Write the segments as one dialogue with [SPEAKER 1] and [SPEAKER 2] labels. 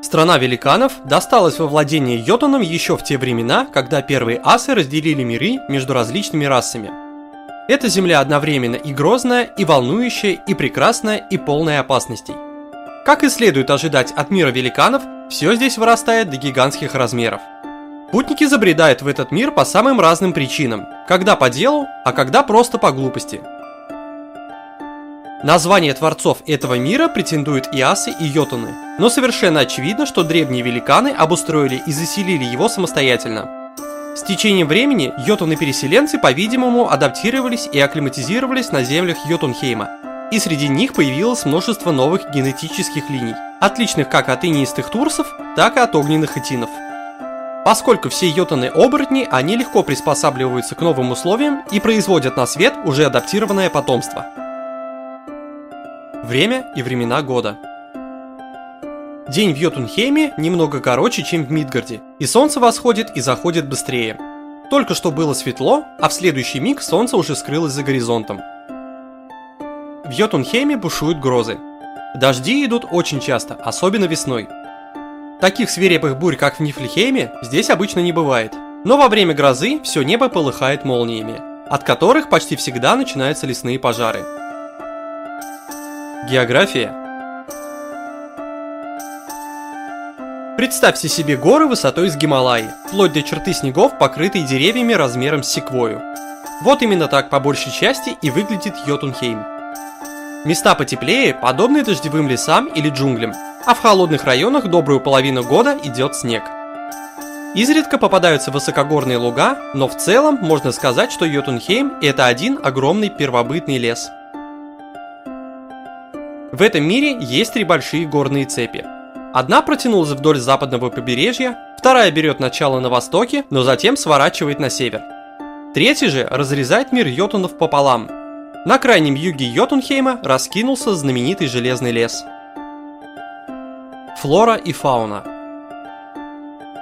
[SPEAKER 1] Страна великанов досталась во владение Йотунам еще в те времена, когда первые асы разделили миры между различными расами. Эта земля одновременно и грозная, и волнующая, и прекрасная, и полная опасностей. Как и следует ожидать от мира великанов, все здесь вырастает до гигантских размеров. Путники забредают в этот мир по самым разным причинам, когда по делу, а когда просто по глупости – Название творцов этого мира претендуют и асы, и йотуны, но совершенно очевидно, что древние великаны обустроили и заселили его самостоятельно. С течением времени йотуны-переселенцы, по-видимому, адаптировались и акклиматизировались на землях Йотунхейма, и среди них появилось множество новых генетических линий, отличных как от инеистых турсов, так и от огненных этинов. Поскольку все йотуны-оборотни, они легко приспосабливаются к новым условиям и производят на свет уже адаптированное потомство – Время и времена года. День в Йотунхейме немного короче, чем в Мидгарде, и солнце восходит и заходит быстрее. Только что было светло, а в следующий миг солнце уже скрылось за горизонтом. В Йотунхейме бушуют грозы. Дожди идут очень часто, особенно весной. Таких свирепых бурь, как в Нифльхейме, здесь обычно не бывает. Но во время грозы все небо полыхает молниями, от которых почти всегда начинаются лесные пожары – География Представьте себе горы высотой с Гималаи, вплоть до черты снегов, покрытые деревьями размером с секвою. Вот именно так по большей части и выглядит Йотунхейм. Места потеплее подобны дождевым лесам или джунглям, а в холодных районах добрую половину года идет снег. Изредка попадаются высокогорные луга, но в целом можно сказать, что Йотунхейм – это один огромный первобытный лес – в этом мире есть три большие горные цепи. Одна протянулась вдоль западного побережья, вторая берет начало на востоке, но затем сворачивает на север. Третий же разрезает мир йотунов пополам. На крайнем юге Йотунхейма раскинулся знаменитый железный лес. Флора и фауна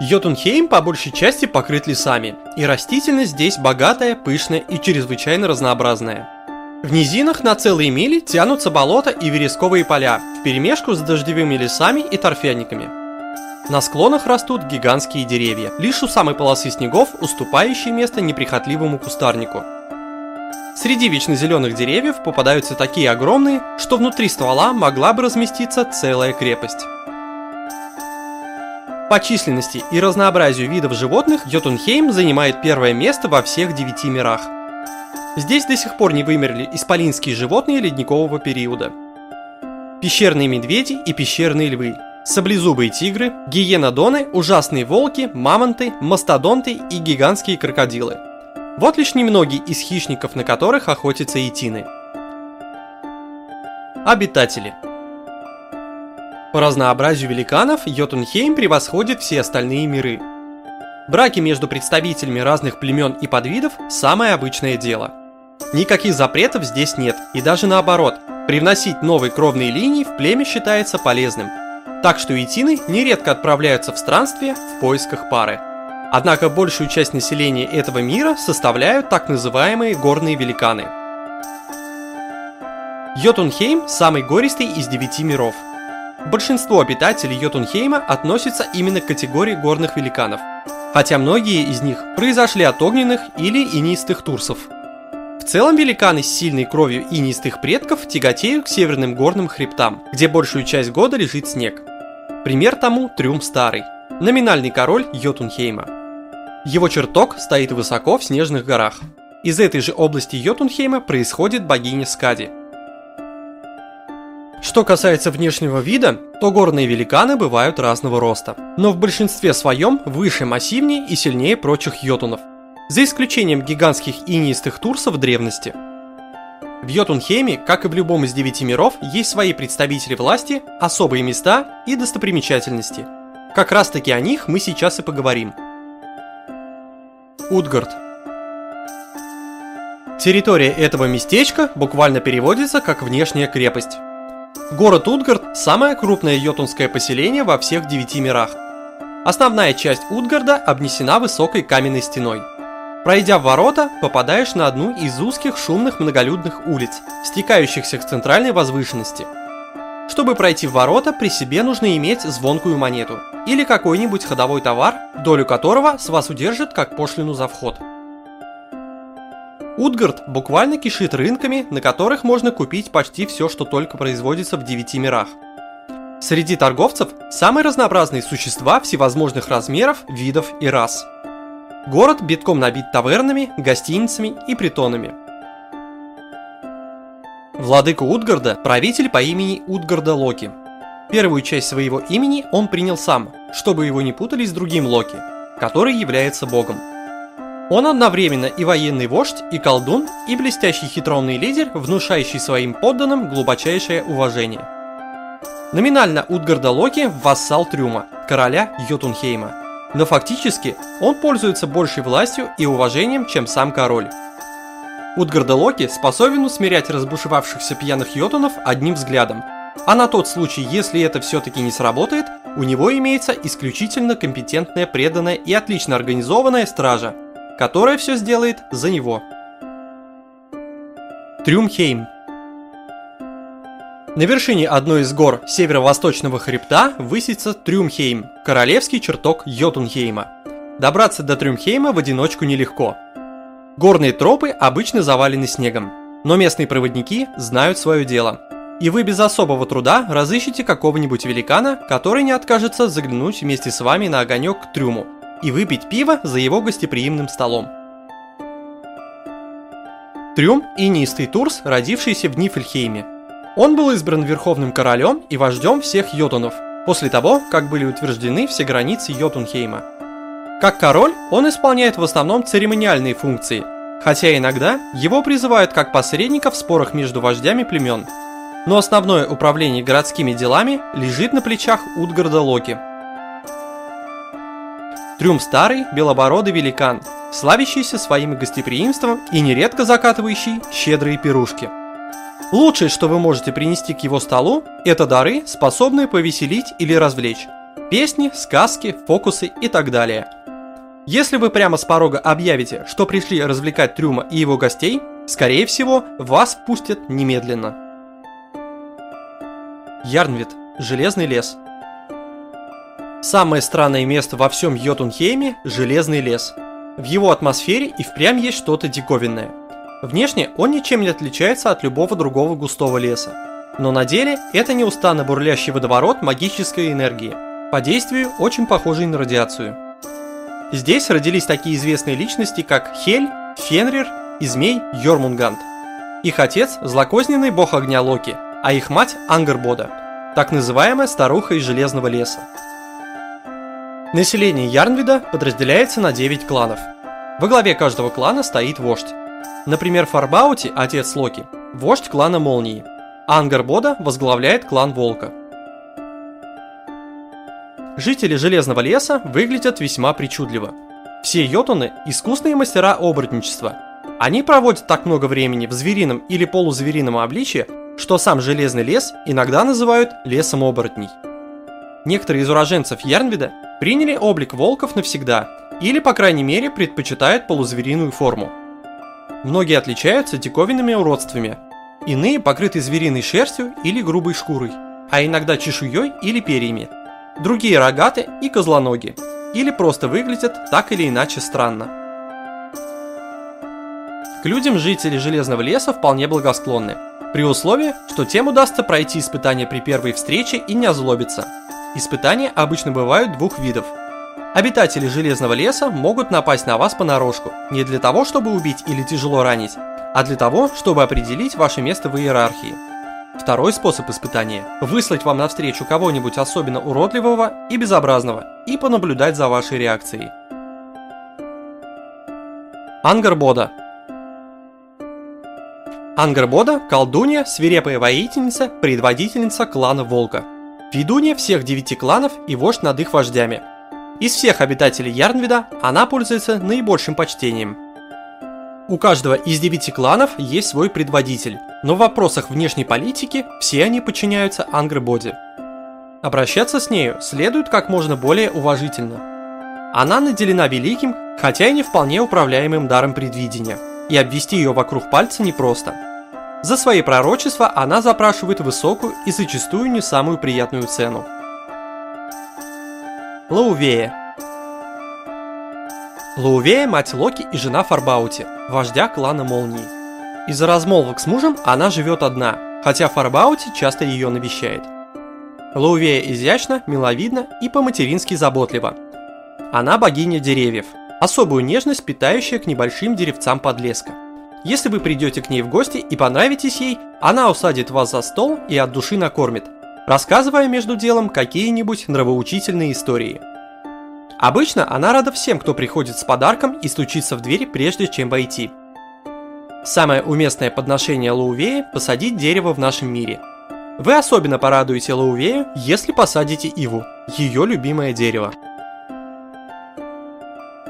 [SPEAKER 1] Йотунхейм по большей части покрыт лесами, и растительность здесь богатая, пышная и чрезвычайно разнообразная. В низинах на целые мили тянутся болота и вересковые поля, вперемешку с дождевыми лесами и торфяниками. На склонах растут гигантские деревья, лишь у самой полосы снегов уступающие место неприхотливому кустарнику. Среди вечно зеленых деревьев попадаются такие огромные, что внутри ствола могла бы разместиться целая крепость. По численности и разнообразию видов животных Йотунхейм занимает первое место во всех девяти мирах – Здесь до сих пор не вымерли исполинские животные ледникового периода. Пещерные медведи и пещерные львы, саблезубые тигры, гиенодоны, ужасные волки, мамонты, мастодонты и гигантские крокодилы. Вот лишь немногие из хищников, на которых охотятся итины. Обитатели По разнообразию великанов Йотунхейм превосходит все остальные миры. Браки между представителями разных племен и подвидов – самое обычное дело – Никаких запретов здесь нет, и даже наоборот, привносить новые кровные линии в племя считается полезным. Так что итины нередко отправляются в странствие в поисках пары. Однако большую часть населения этого мира составляют так называемые горные великаны. Йотунхейм – самый гористый из девяти миров. Большинство обитателей Йотунхейма относятся именно к категории горных великанов, хотя многие из них произошли от огненных или инистых турсов – в целом великаны с сильной кровью инистых предков тяготеют к северным горным хребтам, где большую часть года лежит снег. Пример тому Трюм Старый, номинальный король Йотунхейма. Его чертог стоит высоко в снежных горах. Из этой же области Йотунхейма происходит богиня Скади. Что касается внешнего вида, то горные великаны бывают разного роста, но в большинстве своем выше, массивнее и сильнее прочих йотунов – за исключением гигантских инистых турсов древности. В Йотунхейме, как и в любом из девяти миров, есть свои представители власти, особые места и достопримечательности. Как раз таки о них мы сейчас и поговорим. Утгард Территория этого местечка буквально переводится как внешняя крепость. Город Утгард – самое крупное йотунское поселение во всех девяти мирах. Основная часть Утгарда обнесена высокой каменной стеной – Пройдя ворота, попадаешь на одну из узких шумных многолюдных улиц, стекающихся к центральной возвышенности. Чтобы пройти в ворота, при себе нужно иметь звонкую монету или какой-нибудь ходовой товар, долю которого с вас удержит как пошлину за вход. Утгард буквально кишит рынками, на которых можно купить почти все, что только производится в девяти мирах. Среди торговцев самые разнообразные существа всевозможных размеров, видов и рас. Город битком набит тавернами, гостиницами и притонами. Владыка Утгарда – правитель по имени Утгарда Локи. Первую часть своего имени он принял сам, чтобы его не путали с другим Локи, который является богом. Он одновременно и военный вождь, и колдун, и блестящий хитроумный лидер, внушающий своим подданным глубочайшее уважение. Номинально Утгарда Локи – вассал Трюма, короля Йотунхейма. Но фактически он пользуется большей властью и уважением, чем сам король. Утгарда Локи способен усмирять разбушевавшихся пьяных йотунов одним взглядом, а на тот случай, если это все-таки не сработает, у него имеется исключительно компетентная, преданная и отлично организованная стража, которая все сделает за него. Трюмхейм На вершине одной из гор северо-восточного хребта высится Трюмхейм, королевский чертог Йотунхейма. Добраться до Трюмхейма в одиночку нелегко. Горные тропы обычно завалены снегом, но местные проводники знают свое дело. И вы без особого труда разыщете какого-нибудь великана, который не откажется заглянуть вместе с вами на огонек к трюму и выпить пиво за его гостеприимным столом. Трюм – инистый Турс, родившийся в Нифельхейме. Он был избран верховным королем и вождем всех йотунов, после того, как были утверждены все границы Йотунхейма. Как король, он исполняет в основном церемониальные функции, хотя иногда его призывают как посредника в спорах между вождями племен. Но основное управление городскими делами лежит на плечах Утгарда Локи – Трюм старый, белобородый великан, славящийся своим гостеприимством и нередко закатывающий щедрые пирушки. Лучшее, что вы можете принести к его столу, это дары, способные повеселить или развлечь. Песни, сказки, фокусы и так далее. Если вы прямо с порога объявите, что пришли развлекать Трюма и его гостей, скорее всего, вас впустят немедленно. Ярнвит. Железный лес. Самое странное место во всем Йотунхейме – Железный лес. В его атмосфере и впрямь есть что-то диковинное. Внешне он ничем не отличается от любого другого густого леса. Но на деле это неустанно бурлящий водоворот магической энергии, по действию очень похожий на радиацию. Здесь родились такие известные личности, как Хель, Фенрир и змей Йормунгант. Их отец – злокозненный бог огня Локи, а их мать – Ангербода, так называемая старуха из Железного леса. Население Ярнвида подразделяется на 9 кланов. Во главе каждого клана стоит вождь. Например, Фарбаути, отец Локи, вождь клана Молнии. Ангарбода возглавляет клан Волка. Жители Железного леса выглядят весьма причудливо. Все йотуны – искусные мастера оборотничества. Они проводят так много времени в зверином или полузверином обличье, что сам Железный лес иногда называют лесом оборотней. Некоторые из уроженцев Ярнвида приняли облик волков навсегда, или, по крайней мере, предпочитают полузвериную форму. Многие отличаются диковинными уродствами. Иные покрыты звериной шерстью или грубой шкурой, а иногда чешуей или перьями. Другие рогаты и козлоноги, или просто выглядят так или иначе странно. К людям жители Железного леса вполне благосклонны, при условии, что тем удастся пройти испытание при первой встрече и не озлобиться – Испытания обычно бывают двух видов. Обитатели Железного леса могут напасть на вас понарошку, не для того, чтобы убить или тяжело ранить, а для того, чтобы определить ваше место в иерархии. Второй способ испытания – выслать вам навстречу кого-нибудь особенно уродливого и безобразного и понаблюдать за вашей реакцией. Ангарбода Ангарбода – колдунья, свирепая воительница, предводительница клана Волка – Ведунья всех девяти кланов и вождь над их вождями. Из всех обитателей Ярнвида она пользуется наибольшим почтением. У каждого из девяти кланов есть свой предводитель, но в вопросах внешней политики все они подчиняются Ангрбоди. Обращаться с нею следует как можно более уважительно. Она наделена великим, хотя и не вполне управляемым даром предвидения, и обвести ее вокруг пальца непросто – За свои пророчества она запрашивает высокую и зачастую не самую приятную цену. Лаувея Лаувея – мать Локи и жена Фарбаути, вождя клана Молнии. Из-за размолвок с мужем она живет одна, хотя Фарбаути часто ее навещает. Лаувея изящна, миловидна и по-матерински заботлива. Она богиня деревьев, особую нежность питающая к небольшим деревцам подлеска. Если вы придете к ней в гости и понравитесь ей, она усадит вас за стол и от души накормит, рассказывая между делом какие-нибудь нравоучительные истории. Обычно она рада всем, кто приходит с подарком и стучится в дверь, прежде чем войти. Самое уместное подношение Лаувея – посадить дерево в нашем мире. Вы особенно порадуете Лаувею, если посадите Иву, ее любимое дерево.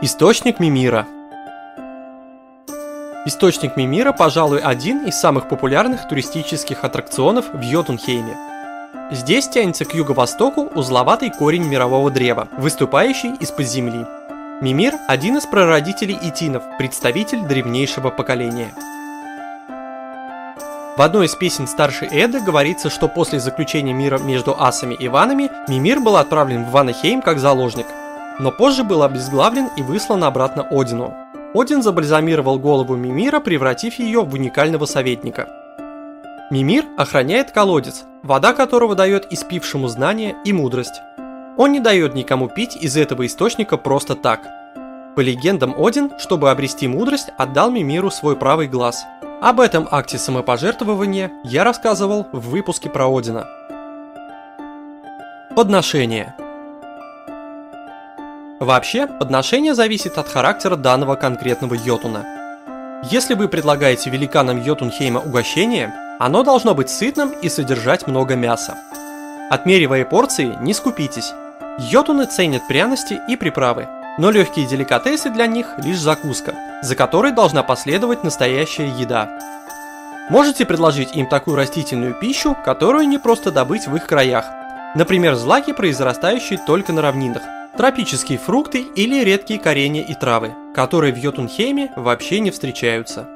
[SPEAKER 1] Источник Мимира – Источник Мимира, пожалуй, один из самых популярных туристических аттракционов в Йотунхейме. Здесь тянется к юго-востоку узловатый корень мирового древа, выступающий из-под земли. Мимир – один из прародителей итинов, представитель древнейшего поколения. В одной из песен старшей Эды говорится, что после заключения мира между асами и ванами Мимир был отправлен в Ванахейм как заложник, но позже был обезглавлен и выслан обратно Одину. Один забальзамировал голову Мимира, превратив ее в уникального советника. Мимир охраняет колодец, вода которого дает испившему знания и мудрость. Он не дает никому пить из этого источника просто так. По легендам Один, чтобы обрести мудрость, отдал Мимиру свой правый глаз. Об этом акте самопожертвования я рассказывал в выпуске про Одина. Подношение – Вообще, подношение зависит от характера данного конкретного йотуна. Если вы предлагаете великанам Йотунхейма угощение, оно должно быть сытным и содержать много мяса. Отмеривая порции, не скупитесь. Йотуны ценят пряности и приправы, но легкие деликатесы для них лишь закуска, за которой должна последовать настоящая еда. Можете предложить им такую растительную пищу, которую не просто добыть в их краях. Например, злаки, произрастающие только на равнинах, тропические фрукты или редкие коренья и травы, которые в Йотунхейме вообще не встречаются.